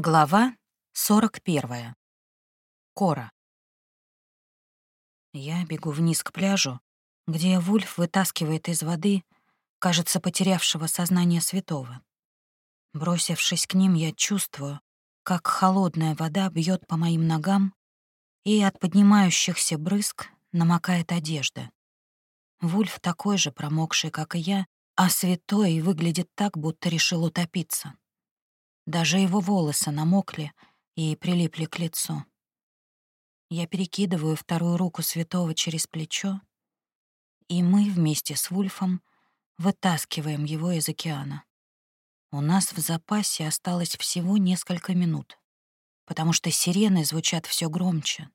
Глава 41. Кора. Я бегу вниз к пляжу, где Вульф вытаскивает из воды, кажется, потерявшего сознание святого. Бросившись к ним, я чувствую, как холодная вода бьет по моим ногам, и от поднимающихся брызг намокает одежда. Вульф такой же промокший, как и я, а святой выглядит так, будто решил утопиться. Даже его волосы намокли и прилипли к лицу. Я перекидываю вторую руку святого через плечо, и мы вместе с Вульфом вытаскиваем его из океана. У нас в запасе осталось всего несколько минут, потому что сирены звучат все громче.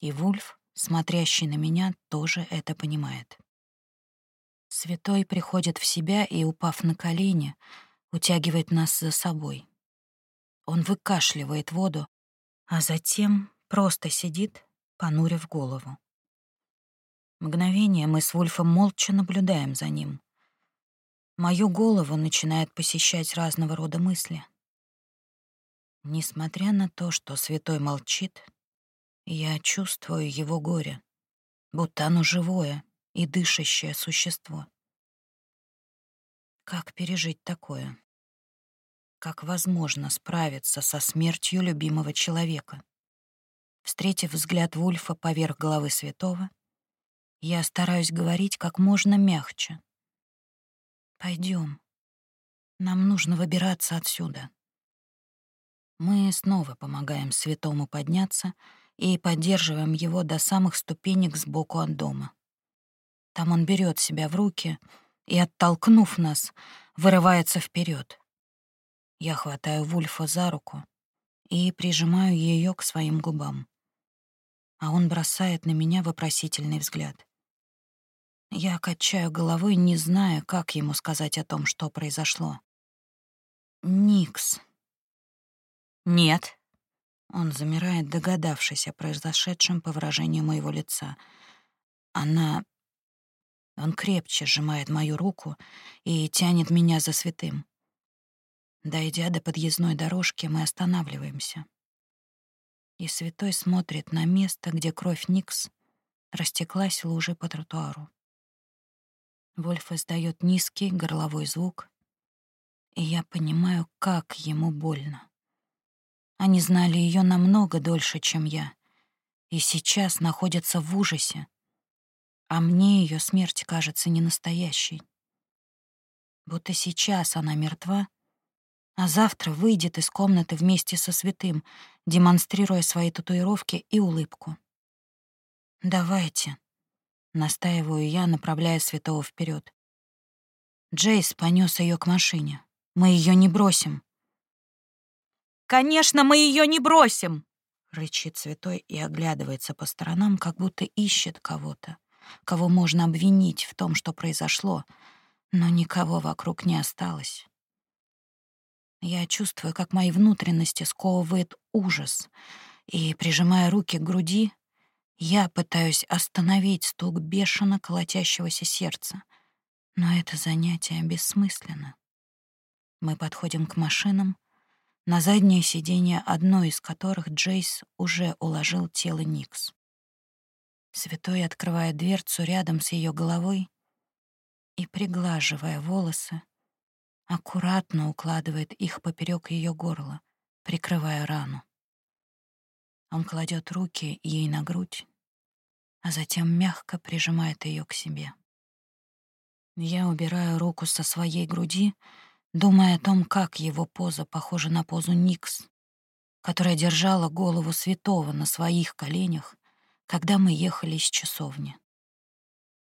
И Вульф, смотрящий на меня, тоже это понимает. Святой приходит в себя и, упав на колени, утягивает нас за собой. Он выкашливает воду, а затем просто сидит, понурив голову. Мгновение мы с Вульфом молча наблюдаем за ним. Мою голову начинает посещать разного рода мысли. Несмотря на то, что святой молчит, я чувствую его горе, будто оно живое и дышащее существо. Как пережить такое? Как возможно справиться со смертью любимого человека? Встретив взгляд Вульфа поверх головы святого, я стараюсь говорить как можно мягче. Пойдем. Нам нужно выбираться отсюда. Мы снова помогаем святому подняться и поддерживаем его до самых ступенек сбоку от дома. Там он берет себя в руки — и, оттолкнув нас, вырывается вперед. Я хватаю Вульфа за руку и прижимаю ее к своим губам. А он бросает на меня вопросительный взгляд. Я качаю головой, не зная, как ему сказать о том, что произошло. «Никс». «Нет». Он замирает, догадавшись о произошедшем по выражению моего лица. Она он крепче сжимает мою руку и тянет меня за святым. Дойдя до подъездной дорожки, мы останавливаемся. И святой смотрит на место, где кровь Никс растеклась лужей по тротуару. Вольф издает низкий горловой звук, и я понимаю, как ему больно. Они знали ее намного дольше, чем я, и сейчас находятся в ужасе, а мне ее смерть кажется не настоящей. Будто сейчас она мертва, а завтра выйдет из комнаты вместе со святым, демонстрируя свои татуировки и улыбку. «Давайте», — настаиваю я, направляя святого вперед. Джейс понес ее к машине. Мы ее не бросим. «Конечно, мы ее не бросим!» — рычит святой и оглядывается по сторонам, как будто ищет кого-то кого можно обвинить в том, что произошло, но никого вокруг не осталось. Я чувствую, как мои внутренности сковывает ужас, и, прижимая руки к груди, я пытаюсь остановить стук бешено колотящегося сердца, но это занятие бессмысленно. Мы подходим к машинам, на заднее сиденье одной из которых Джейс уже уложил тело Никс. Святой открывает дверцу рядом с ее головой и, приглаживая волосы, аккуратно укладывает их поперек ее горла, прикрывая рану. Он кладет руки ей на грудь, а затем мягко прижимает ее к себе. Я убираю руку со своей груди, думая о том, как его поза похожа на позу Никс, которая держала голову святого на своих коленях когда мы ехали из часовни.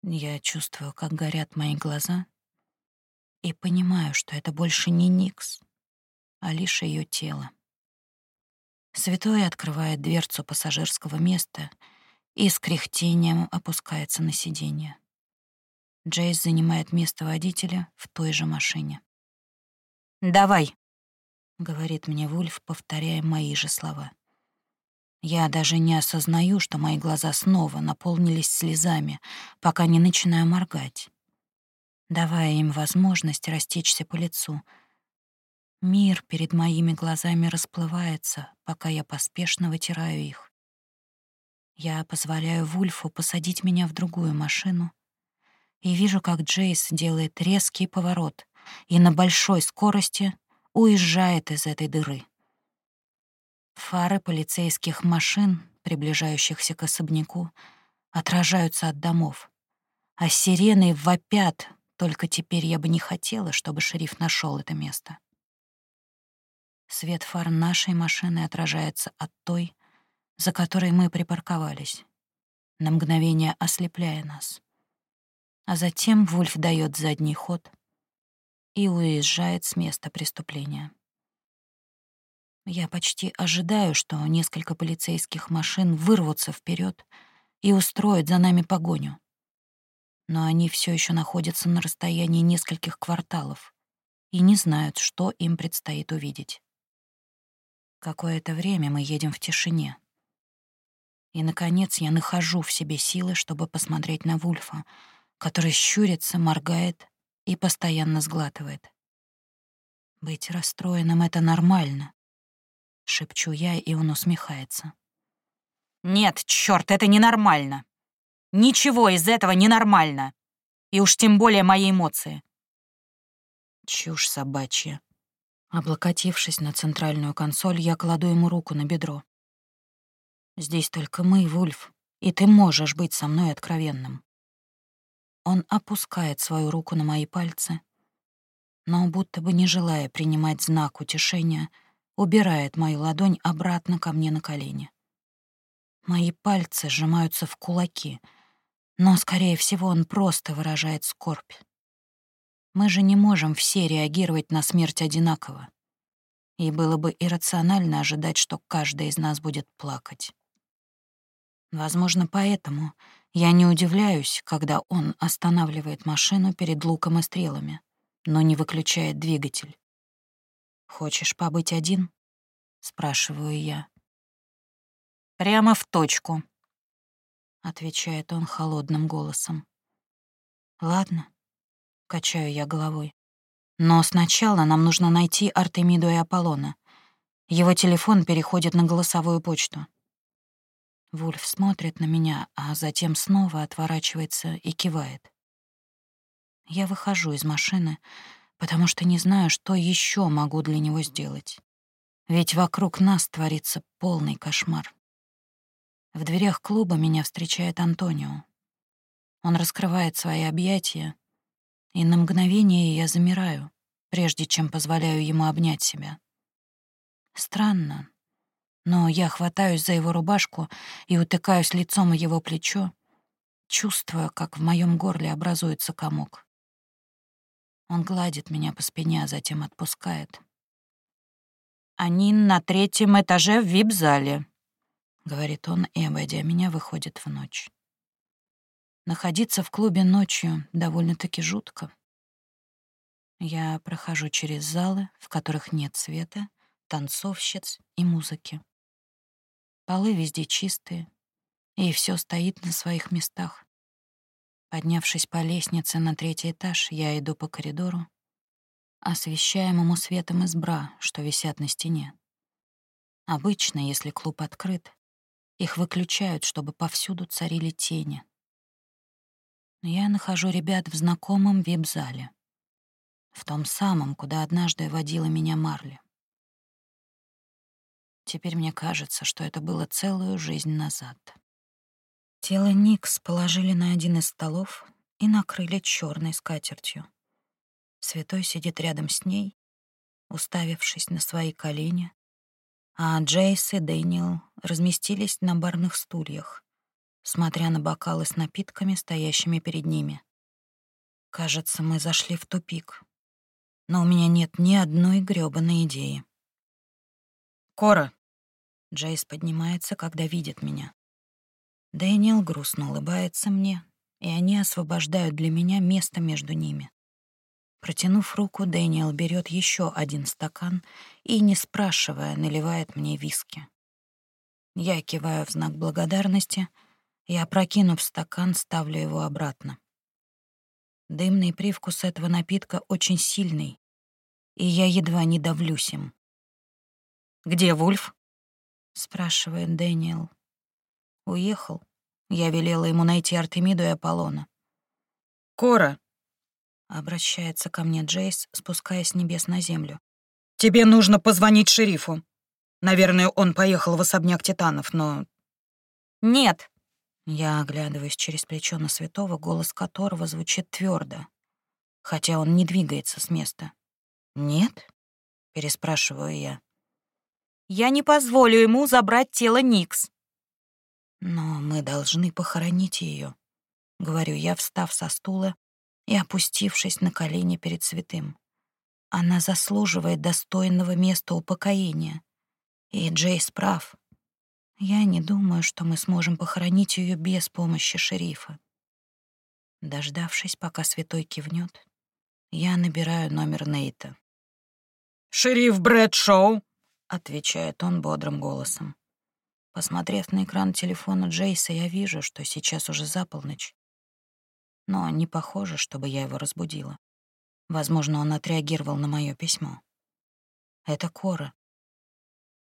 Я чувствую, как горят мои глаза, и понимаю, что это больше не Никс, а лишь ее тело. Святой открывает дверцу пассажирского места и с кряхтением опускается на сиденье. Джейс занимает место водителя в той же машине. «Давай», — говорит мне Вульф, повторяя мои же слова. Я даже не осознаю, что мои глаза снова наполнились слезами, пока не начинаю моргать, давая им возможность растечься по лицу. Мир перед моими глазами расплывается, пока я поспешно вытираю их. Я позволяю Вульфу посадить меня в другую машину и вижу, как Джейс делает резкий поворот и на большой скорости уезжает из этой дыры. Фары полицейских машин, приближающихся к особняку, отражаются от домов, а сирены вопят, только теперь я бы не хотела, чтобы шериф нашел это место. Свет фар нашей машины отражается от той, за которой мы припарковались, на мгновение ослепляя нас. А затем Вульф дает задний ход и уезжает с места преступления. Я почти ожидаю, что несколько полицейских машин вырвутся вперед и устроят за нами погоню. Но они все еще находятся на расстоянии нескольких кварталов и не знают, что им предстоит увидеть. Какое-то время мы едем в тишине. И, наконец, я нахожу в себе силы, чтобы посмотреть на Вульфа, который щурится, моргает и постоянно сглатывает. Быть расстроенным — это нормально. — шепчу я, и он усмехается. «Нет, черт, это ненормально. Ничего из этого ненормально. И уж тем более мои эмоции». Чушь собачья. Облокотившись на центральную консоль, я кладу ему руку на бедро. «Здесь только мы, Вульф, и ты можешь быть со мной откровенным». Он опускает свою руку на мои пальцы, но будто бы не желая принимать знак утешения — убирает мою ладонь обратно ко мне на колени. Мои пальцы сжимаются в кулаки, но, скорее всего, он просто выражает скорбь. Мы же не можем все реагировать на смерть одинаково. И было бы иррационально ожидать, что каждый из нас будет плакать. Возможно, поэтому я не удивляюсь, когда он останавливает машину перед луком и стрелами, но не выключает двигатель. «Хочешь побыть один?» — спрашиваю я. «Прямо в точку», — отвечает он холодным голосом. «Ладно», — качаю я головой. «Но сначала нам нужно найти Артемиду и Аполлона. Его телефон переходит на голосовую почту». Вульф смотрит на меня, а затем снова отворачивается и кивает. Я выхожу из машины, потому что не знаю, что еще могу для него сделать. Ведь вокруг нас творится полный кошмар. В дверях клуба меня встречает Антонио. Он раскрывает свои объятия, и на мгновение я замираю, прежде чем позволяю ему обнять себя. Странно, но я хватаюсь за его рубашку и утыкаюсь лицом в его плечо, чувствуя, как в моем горле образуется комок. Он гладит меня по спине, а затем отпускает. «Они на третьем этаже в вип-зале», — говорит он, и, обойдя меня, выходит в ночь. Находиться в клубе ночью довольно-таки жутко. Я прохожу через залы, в которых нет света, танцовщиц и музыки. Полы везде чистые, и все стоит на своих местах. Поднявшись по лестнице на третий этаж, я иду по коридору, освещаемому светом из бра, что висят на стене. Обычно, если клуб открыт, их выключают, чтобы повсюду царили тени. Но я нахожу ребят в знакомом вип-зале, в том самом, куда однажды водила меня Марли. Теперь мне кажется, что это было целую жизнь назад. Тело Никс положили на один из столов и накрыли черной скатертью. Святой сидит рядом с ней, уставившись на свои колени, а Джейс и Дэниел разместились на барных стульях, смотря на бокалы с напитками, стоящими перед ними. Кажется, мы зашли в тупик. Но у меня нет ни одной грёбаной идеи. «Кора!» Джейс поднимается, когда видит меня. Дэниел грустно улыбается мне, и они освобождают для меня место между ними. Протянув руку, Дэниел берет еще один стакан и, не спрашивая, наливает мне виски. Я киваю в знак благодарности и, опрокинув стакан, ставлю его обратно. Дымный привкус этого напитка очень сильный, и я едва не давлюсь им. «Где Вульф?» — спрашивает Дэниел. «Уехал. Я велела ему найти Артемиду и Аполлона». «Кора!» — обращается ко мне Джейс, спускаясь с небес на землю. «Тебе нужно позвонить шерифу. Наверное, он поехал в особняк Титанов, но...» «Нет!» Я оглядываюсь через плечо на святого, голос которого звучит твердо, хотя он не двигается с места. «Нет?» — переспрашиваю я. «Я не позволю ему забрать тело Никс». «Но мы должны похоронить ее, говорю я, встав со стула и опустившись на колени перед святым. Она заслуживает достойного места упокоения. И Джейс прав. Я не думаю, что мы сможем похоронить ее без помощи шерифа. Дождавшись, пока святой кивнет, я набираю номер Нейта. «Шериф Брэд Шоу», — отвечает он бодрым голосом. Посмотрев на экран телефона Джейса, я вижу, что сейчас уже за полночь. Но не похоже, чтобы я его разбудила. Возможно, он отреагировал на мое письмо. Это Кора.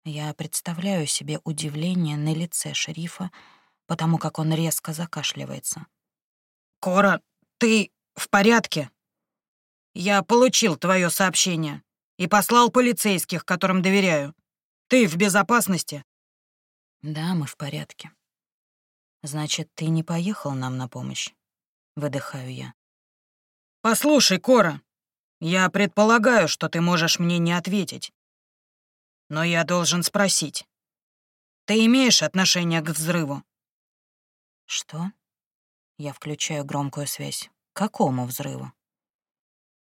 Я представляю себе удивление на лице шерифа, потому как он резко закашливается. «Кора, ты в порядке? Я получил твое сообщение и послал полицейских, которым доверяю. Ты в безопасности?» «Да, мы в порядке. Значит, ты не поехал нам на помощь?» Выдыхаю я. «Послушай, Кора, я предполагаю, что ты можешь мне не ответить. Но я должен спросить. Ты имеешь отношение к взрыву? Что? Я включаю громкую связь. К какому взрыву?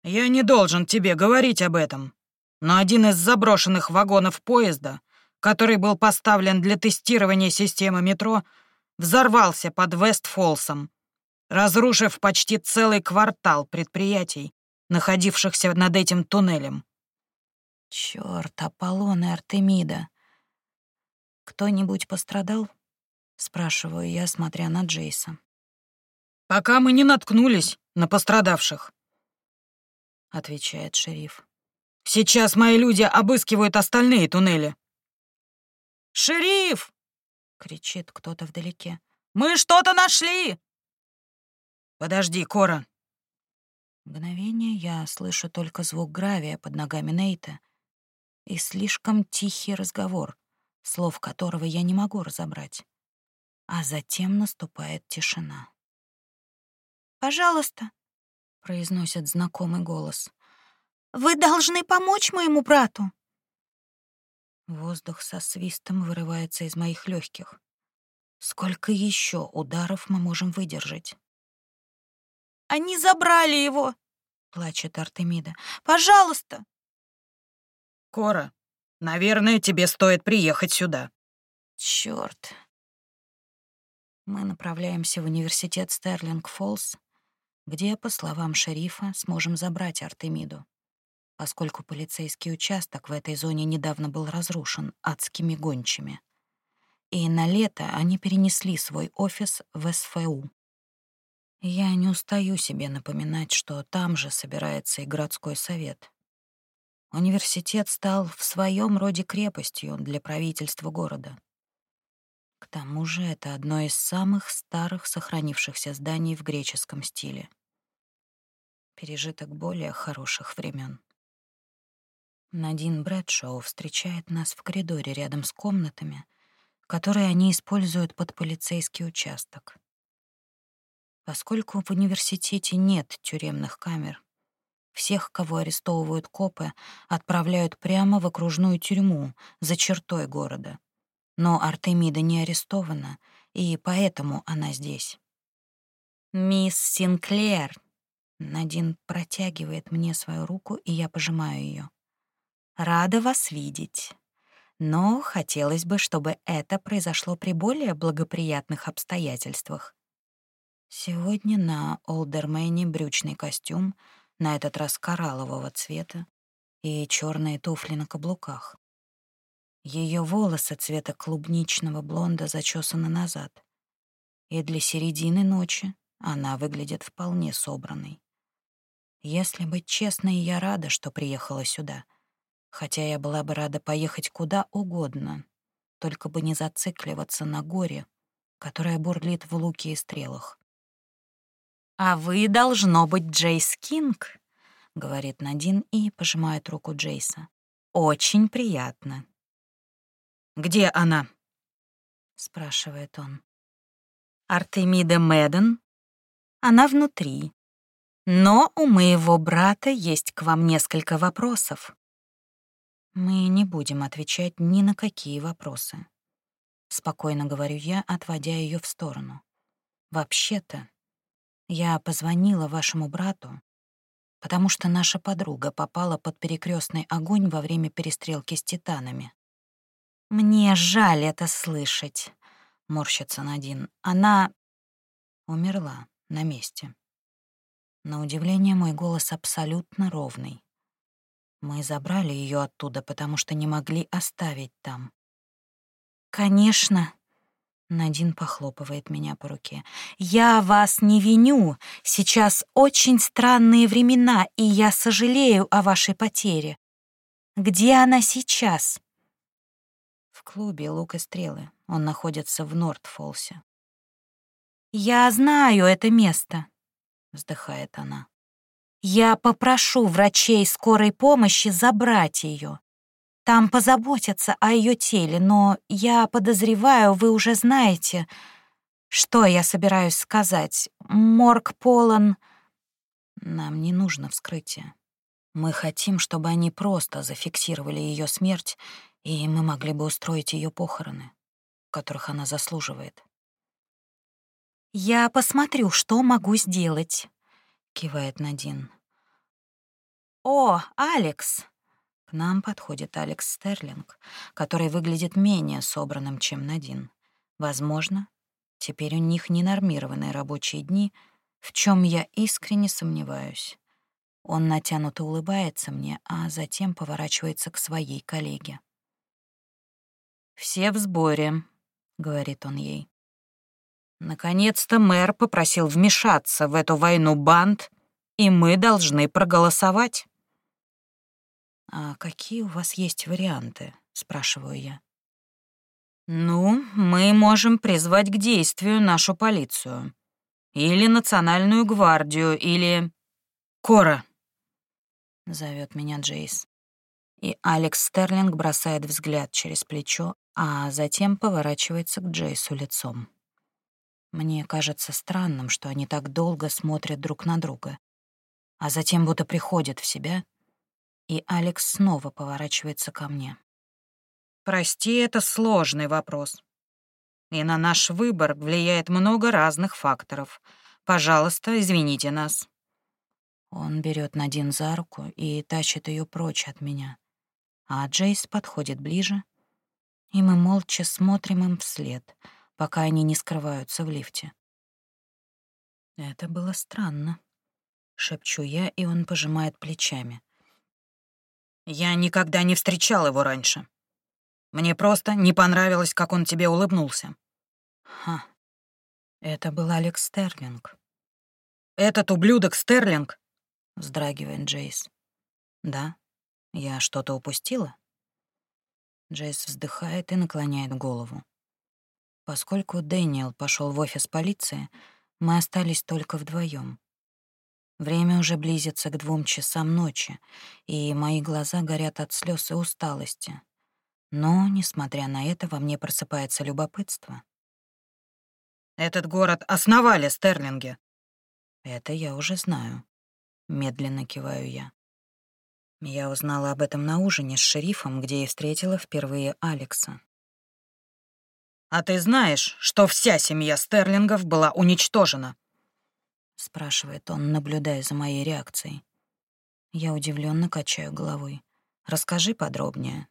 Я не должен тебе говорить об этом, но один из заброшенных вагонов поезда, который был поставлен для тестирования системы метро, взорвался под Вестфолсом, разрушив почти целый квартал предприятий, находившихся над этим туннелем. Чёрт, Аполлон и Артемида. Кто-нибудь пострадал? Спрашиваю я, смотря на Джейса. Пока мы не наткнулись на пострадавших, отвечает шериф. Сейчас мои люди обыскивают остальные туннели. «Шериф!» — кричит кто-то вдалеке. «Мы что-то нашли!» «Подожди, Кора!» Мгновение я слышу только звук гравия под ногами Нейта — и слишком тихий разговор, слов которого я не могу разобрать. А затем наступает тишина. «Пожалуйста», — произносит знакомый голос, — «вы должны помочь моему брату». Воздух со свистом вырывается из моих легких. Сколько еще ударов мы можем выдержать? «Они забрали его!» — плачет Артемида. «Пожалуйста, Кора, наверное, тебе стоит приехать сюда. Чёрт. Мы направляемся в университет Стерлинг-Фоллс, где, по словам шерифа, сможем забрать Артемиду, поскольку полицейский участок в этой зоне недавно был разрушен адскими гончими. И на лето они перенесли свой офис в СФУ. Я не устаю себе напоминать, что там же собирается и городской совет. Университет стал в своем роде крепостью для правительства города. К тому же это одно из самых старых сохранившихся зданий в греческом стиле. Пережиток более хороших времен. Надин Брэдшоу встречает нас в коридоре рядом с комнатами, которые они используют под полицейский участок. Поскольку в университете нет тюремных камер, всех, кого арестовывают копы, отправляют прямо в окружную тюрьму за чертой города. Но Артемида не арестована, и поэтому она здесь. «Мисс Синклер!» Надин протягивает мне свою руку, и я пожимаю ее. «Рада вас видеть. Но хотелось бы, чтобы это произошло при более благоприятных обстоятельствах. Сегодня на Олдермене брючный костюм — на этот раз кораллового цвета, и черные туфли на каблуках. Ее волосы цвета клубничного блонда зачесаны назад, и для середины ночи она выглядит вполне собранной. Если быть честной, я рада, что приехала сюда. Хотя я была бы рада поехать куда угодно, только бы не зацикливаться на горе, которое бурлит в луке и стрелах. «А вы, должно быть, Джейс Кинг», — говорит Надин и пожимает руку Джейса. «Очень приятно». «Где она?» — спрашивает он. «Артемида Мэдден? Она внутри. Но у моего брата есть к вам несколько вопросов». Мы не будем отвечать ни на какие вопросы. Спокойно говорю я, отводя ее в сторону. Вообще-то, я позвонила вашему брату, потому что наша подруга попала под перекрестный огонь во время перестрелки с титанами. Мне жаль это слышать, морщится Надин. Она умерла на месте. На удивление мой голос абсолютно ровный. Мы забрали ее оттуда, потому что не могли оставить там. Конечно, Надин похлопывает меня по руке. «Я вас не виню. Сейчас очень странные времена, и я сожалею о вашей потере. Где она сейчас?» В клубе «Лук и стрелы». Он находится в Нортфолсе. «Я знаю это место», — вздыхает она. «Я попрошу врачей скорой помощи забрать ее. Там позаботятся о ее теле, но я подозреваю, вы уже знаете, что я собираюсь сказать. Морг полон... Нам не нужно вскрытие. Мы хотим, чтобы они просто зафиксировали ее смерть, и мы могли бы устроить ее похороны, которых она заслуживает. «Я посмотрю, что могу сделать», — кивает Надин. «О, Алекс!» К нам подходит Алекс Стерлинг, который выглядит менее собранным, чем Надин. Возможно, теперь у них ненормированные рабочие дни, в чем я искренне сомневаюсь. Он натянуто улыбается мне, а затем поворачивается к своей коллеге. «Все в сборе», — говорит он ей. «Наконец-то мэр попросил вмешаться в эту войну банд, и мы должны проголосовать». «А какие у вас есть варианты?» — спрашиваю я. «Ну, мы можем призвать к действию нашу полицию. Или национальную гвардию, или... Кора!» — зовет меня Джейс. И Алекс Стерлинг бросает взгляд через плечо, а затем поворачивается к Джейсу лицом. Мне кажется странным, что они так долго смотрят друг на друга, а затем будто приходят в себя — и Алекс снова поворачивается ко мне. «Прости, это сложный вопрос. И на наш выбор влияет много разных факторов. Пожалуйста, извините нас». Он берет Надин за руку и тащит ее прочь от меня. А Джейс подходит ближе, и мы молча смотрим им вслед, пока они не скрываются в лифте. Это было странно. Шепчу я, и он пожимает плечами. Я никогда не встречал его раньше. Мне просто не понравилось, как он тебе улыбнулся. Ха. Это был Алекс Стерлинг. Этот ублюдок Стерлинг? Вздрагивает Джейс. Да. Я что-то упустила? Джейс вздыхает и наклоняет голову. Поскольку Дэниел пошел в офис полиции, мы остались только вдвоем. Время уже близится к двум часам ночи, и мои глаза горят от слез и усталости. Но, несмотря на это, во мне просыпается любопытство. «Этот город основали Стерлинги». «Это я уже знаю», — медленно киваю я. Я узнала об этом на ужине с шерифом, где и встретила впервые Алекса. «А ты знаешь, что вся семья Стерлингов была уничтожена?» — спрашивает он, наблюдая за моей реакцией. Я удивленно качаю головой. «Расскажи подробнее».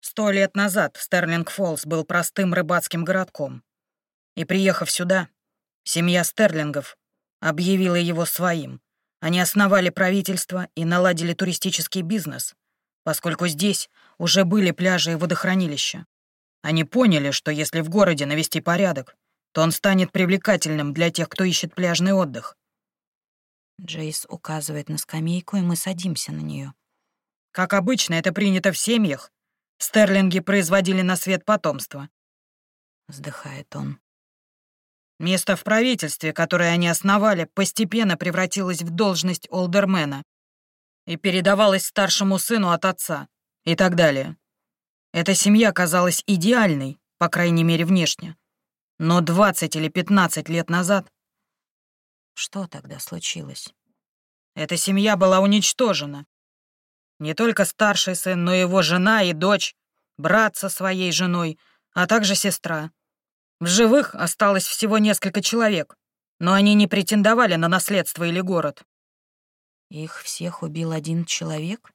Сто лет назад Стерлинг-Фоллс был простым рыбацким городком. И, приехав сюда, семья Стерлингов объявила его своим. Они основали правительство и наладили туристический бизнес, поскольку здесь уже были пляжи и водохранилища. Они поняли, что если в городе навести порядок, то он станет привлекательным для тех, кто ищет пляжный отдых. Джейс указывает на скамейку, и мы садимся на нее. Как обычно, это принято в семьях. Стерлинги производили на свет потомство. Вздыхает он. Место в правительстве, которое они основали, постепенно превратилось в должность олдермена и передавалось старшему сыну от отца и так далее. Эта семья казалась идеальной, по крайней мере, внешне. Но 20 или 15 лет назад... Что тогда случилось? Эта семья была уничтожена. Не только старший сын, но и его жена и дочь, брат со своей женой, а также сестра. В живых осталось всего несколько человек, но они не претендовали на наследство или город. Их всех убил один человек?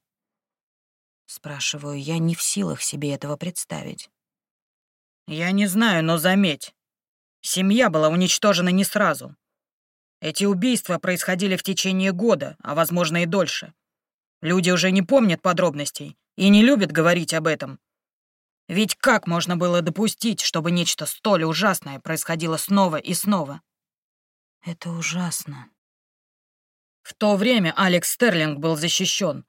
Спрашиваю, я не в силах себе этого представить. Я не знаю, но заметь, семья была уничтожена не сразу. Эти убийства происходили в течение года, а возможно и дольше. Люди уже не помнят подробностей и не любят говорить об этом. Ведь как можно было допустить, чтобы нечто столь ужасное происходило снова и снова? Это ужасно. В то время Алекс Стерлинг был защищен.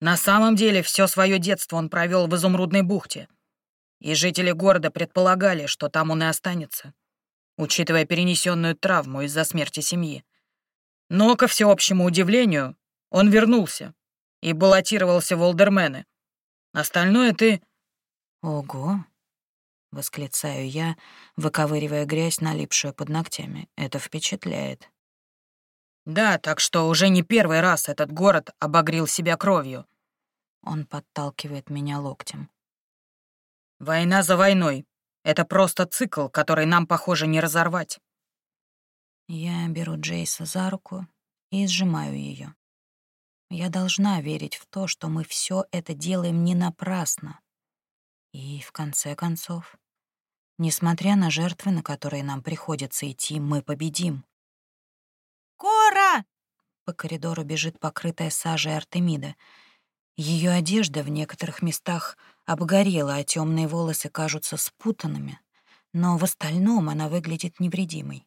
На самом деле, все свое детство он провел в Изумрудной бухте. И жители города предполагали, что там он и останется, учитывая перенесенную травму из-за смерти семьи. Но, ко всеобщему удивлению, он вернулся и баллотировался в Олдермены. Остальное ты Ого! Восклицаю я, выковыривая грязь, налипшую под ногтями. Это впечатляет. Да, так что уже не первый раз этот город обогрел себя кровью. Он подталкивает меня локтем. Война за войной. Это просто цикл, который нам, похоже, не разорвать. Я беру Джейса за руку и сжимаю ее. Я должна верить в то, что мы все это делаем не напрасно. И, в конце концов, несмотря на жертвы, на которые нам приходится идти, мы победим. По коридору бежит покрытая сажей Артемида. Ее одежда в некоторых местах обгорела, а темные волосы кажутся спутанными, но в остальном она выглядит невредимой.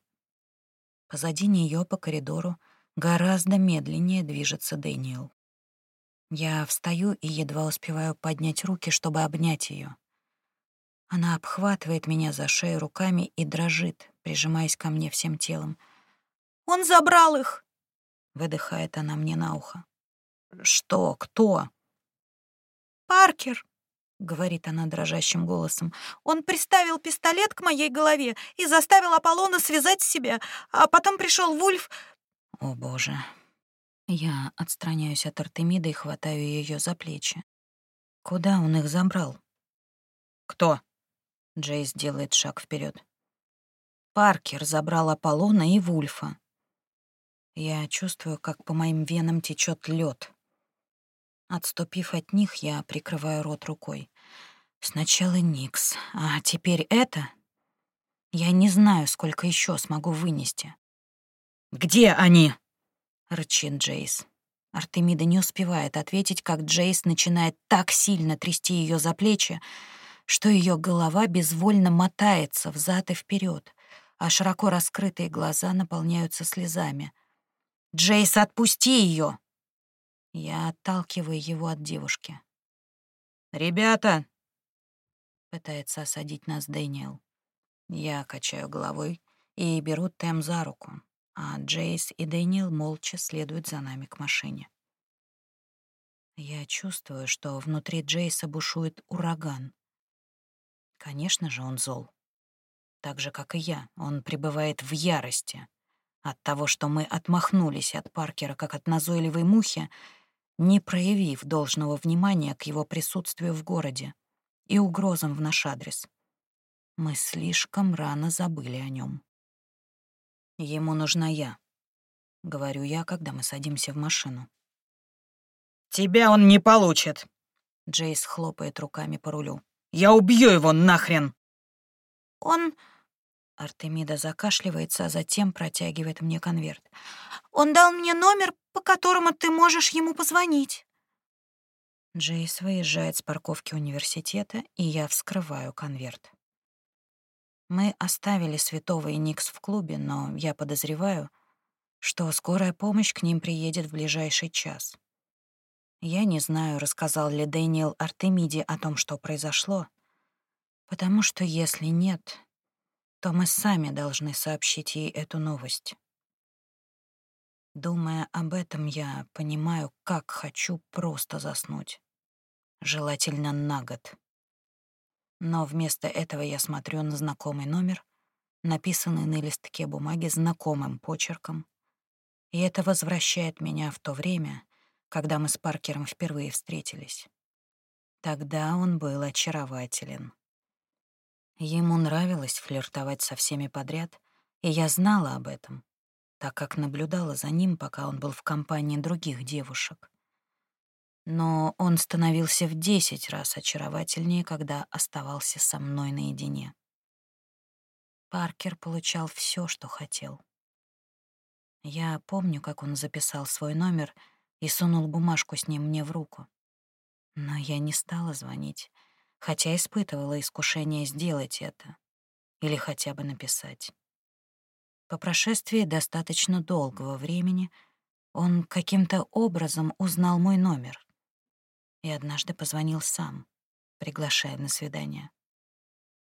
Позади нее по коридору гораздо медленнее движется Дэниел. Я встаю и едва успеваю поднять руки, чтобы обнять ее. Она обхватывает меня за шею руками и дрожит, прижимаясь ко мне всем телом. «Он забрал их!» — выдыхает она мне на ухо. «Что? Кто?» «Паркер!» — говорит она дрожащим голосом. «Он приставил пистолет к моей голове и заставил Аполлона связать себя, а потом пришел Вульф...» «О, боже!» Я отстраняюсь от Артемиды и хватаю ее за плечи. Куда он их забрал? Кто? Джейс делает шаг вперед. Паркер забрал Аполлона и Вульфа. Я чувствую, как по моим венам течет лед. Отступив от них, я прикрываю рот рукой. Сначала Никс, а теперь это? Я не знаю, сколько еще смогу вынести. «Где они?» рычит Джейс. Артемида не успевает ответить, как Джейс начинает так сильно трясти ее за плечи, что ее голова безвольно мотается взад и вперед, а широко раскрытые глаза наполняются слезами. «Джейс, отпусти ее! Я отталкиваю его от девушки. «Ребята!» — пытается осадить нас Дэниел. Я качаю головой и беру Тем за руку а Джейс и Дэниел молча следуют за нами к машине. Я чувствую, что внутри Джейса бушует ураган. Конечно же, он зол. Так же, как и я, он пребывает в ярости от того, что мы отмахнулись от Паркера, как от назойливой мухи, не проявив должного внимания к его присутствию в городе и угрозам в наш адрес. Мы слишком рано забыли о нем. Ему нужна я, — говорю я, когда мы садимся в машину. «Тебя он не получит!» Джейс хлопает руками по рулю. «Я убью его нахрен!» «Он...» Артемида закашливается, а затем протягивает мне конверт. «Он дал мне номер, по которому ты можешь ему позвонить». Джейс выезжает с парковки университета, и я вскрываю конверт. Мы оставили Святого и Никс в клубе, но я подозреваю, что скорая помощь к ним приедет в ближайший час. Я не знаю, рассказал ли Дэниел Артемиде о том, что произошло, потому что если нет, то мы сами должны сообщить ей эту новость. Думая об этом, я понимаю, как хочу просто заснуть. Желательно на год. Но вместо этого я смотрю на знакомый номер, написанный на листке бумаги знакомым почерком, и это возвращает меня в то время, когда мы с Паркером впервые встретились. Тогда он был очарователен. Ему нравилось флиртовать со всеми подряд, и я знала об этом так как наблюдала за ним, пока он был в компании других девушек. Но он становился в десять раз очаровательнее, когда оставался со мной наедине. Паркер получал все, что хотел. Я помню, как он записал свой номер и сунул бумажку с ним мне в руку. Но я не стала звонить, хотя испытывала искушение сделать это или хотя бы написать. По прошествии достаточно долгого времени он каким-то образом узнал мой номер и однажды позвонил сам, приглашая на свидание.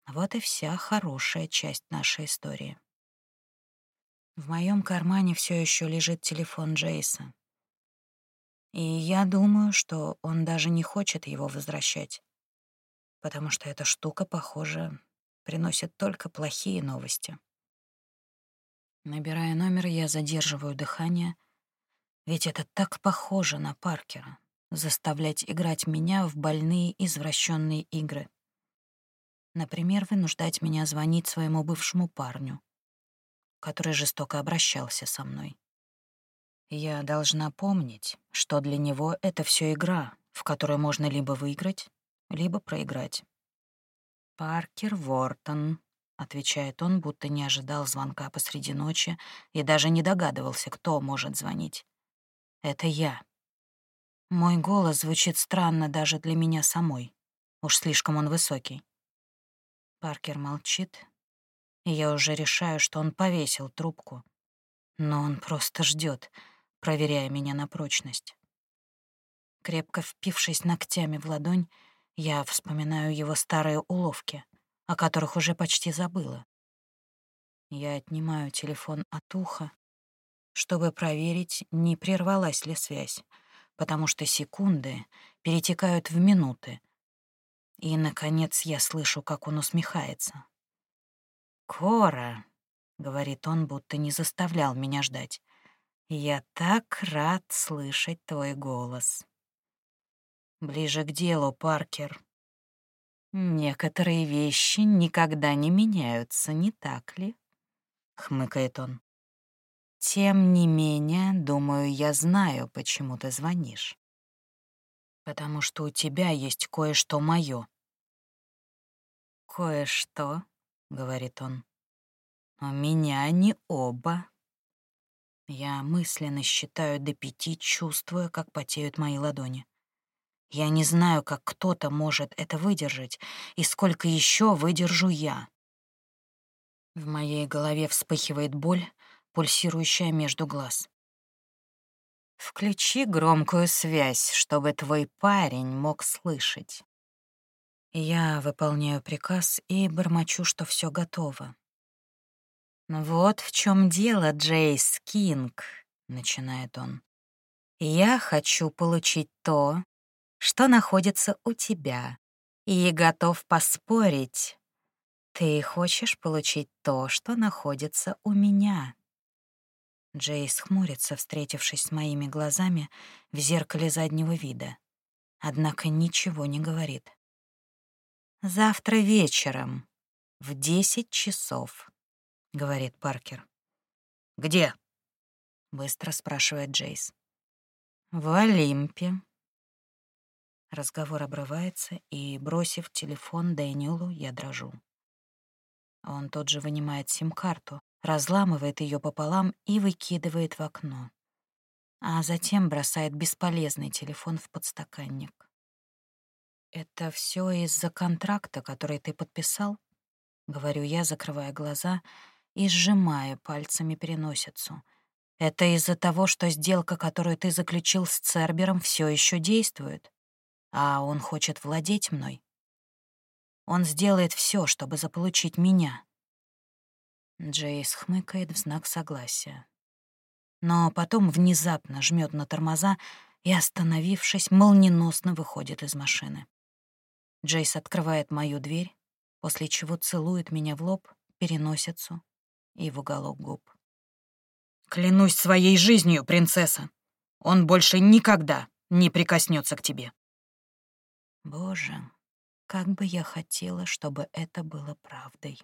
Вот и вся хорошая часть нашей истории. В моем кармане все еще лежит телефон Джейса. И я думаю, что он даже не хочет его возвращать, потому что эта штука, похоже, приносит только плохие новости. Набирая номер, я задерживаю дыхание, ведь это так похоже на Паркера — заставлять играть меня в больные извращенные игры. Например, вынуждать меня звонить своему бывшему парню, который жестоко обращался со мной. Я должна помнить, что для него это все игра, в которой можно либо выиграть, либо проиграть. Паркер Вортон — отвечает он, будто не ожидал звонка посреди ночи и даже не догадывался, кто может звонить. «Это я». Мой голос звучит странно даже для меня самой. Уж слишком он высокий. Паркер молчит, и я уже решаю, что он повесил трубку. Но он просто ждет, проверяя меня на прочность. Крепко впившись ногтями в ладонь, я вспоминаю его старые уловки — о которых уже почти забыла. Я отнимаю телефон от уха, чтобы проверить, не прервалась ли связь, потому что секунды перетекают в минуты. И, наконец, я слышу, как он усмехается. «Кора», — говорит он, будто не заставлял меня ждать, — «я так рад слышать твой голос». «Ближе к делу, Паркер», «Некоторые вещи никогда не меняются, не так ли?» — хмыкает он. «Тем не менее, думаю, я знаю, почему ты звонишь. Потому что у тебя есть кое-что моё». «Кое-что», — говорит он. «У меня не оба». Я мысленно считаю до пяти, чувствуя, как потеют мои ладони. Я не знаю, как кто-то может это выдержать, и сколько еще выдержу я. В моей голове вспыхивает боль, пульсирующая между глаз. Включи громкую связь, чтобы твой парень мог слышать. Я выполняю приказ и бормочу, что все готово. «Вот в чем дело, Джейс Кинг», — начинает он. «Я хочу получить то, что находится у тебя, и готов поспорить. Ты хочешь получить то, что находится у меня. Джейс хмурится, встретившись с моими глазами в зеркале заднего вида, однако ничего не говорит. «Завтра вечером, в десять часов», — говорит Паркер. «Где?» — быстро спрашивает Джейс. «В Олимпе», Разговор обрывается, и, бросив телефон Дэниелу, я дрожу. Он тут же вынимает сим-карту, разламывает ее пополам и выкидывает в окно. А затем бросает бесполезный телефон в подстаканник. «Это все из-за контракта, который ты подписал?» — говорю я, закрывая глаза и сжимая пальцами переносицу, Это из-за того, что сделка, которую ты заключил с Цербером, все еще действует, а он хочет владеть мной. Он сделает все, чтобы заполучить меня. Джейс хмыкает в знак согласия. Но потом внезапно жмет на тормоза и, остановившись, молниеносно выходит из машины. Джейс открывает мою дверь, после чего целует меня в лоб, переносицу и в уголок губ. «Клянусь своей жизнью, принцесса, он больше никогда не прикоснется к тебе». Боже, как бы я хотела, чтобы это было правдой.